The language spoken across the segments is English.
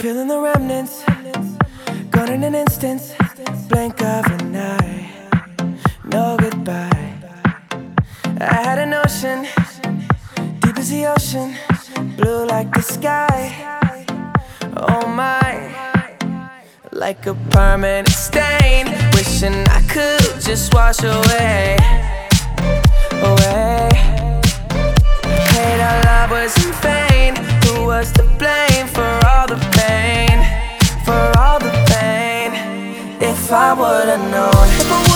Feeling the remnants, gone in an instant, blink of an eye, no goodbye. I had a notion, deep as the ocean, blue like the sky. Oh my, like a permanent stain, wishing I could just wash away. If I would've known,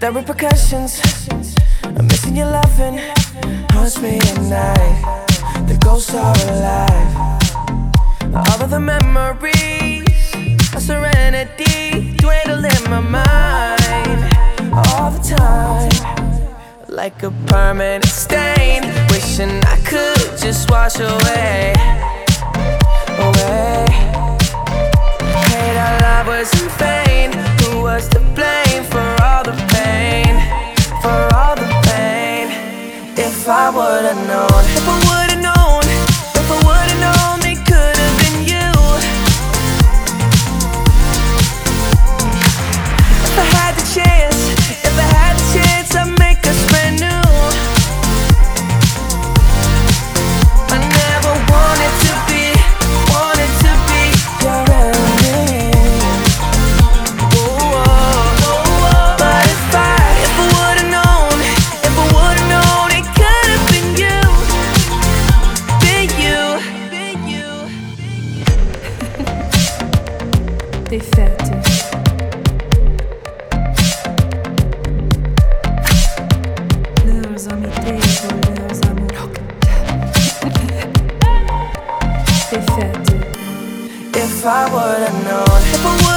The repercussions, I'm missing your loving, haunts me at night. The ghosts are alive. All of the memories of serenity dwindle in my mind all the time like a permanent stain. Wishing I could just wash away, away. I would've known, you. T'es faite. Leurs amitiés pour leurs amours. T'es faite. If I would've known.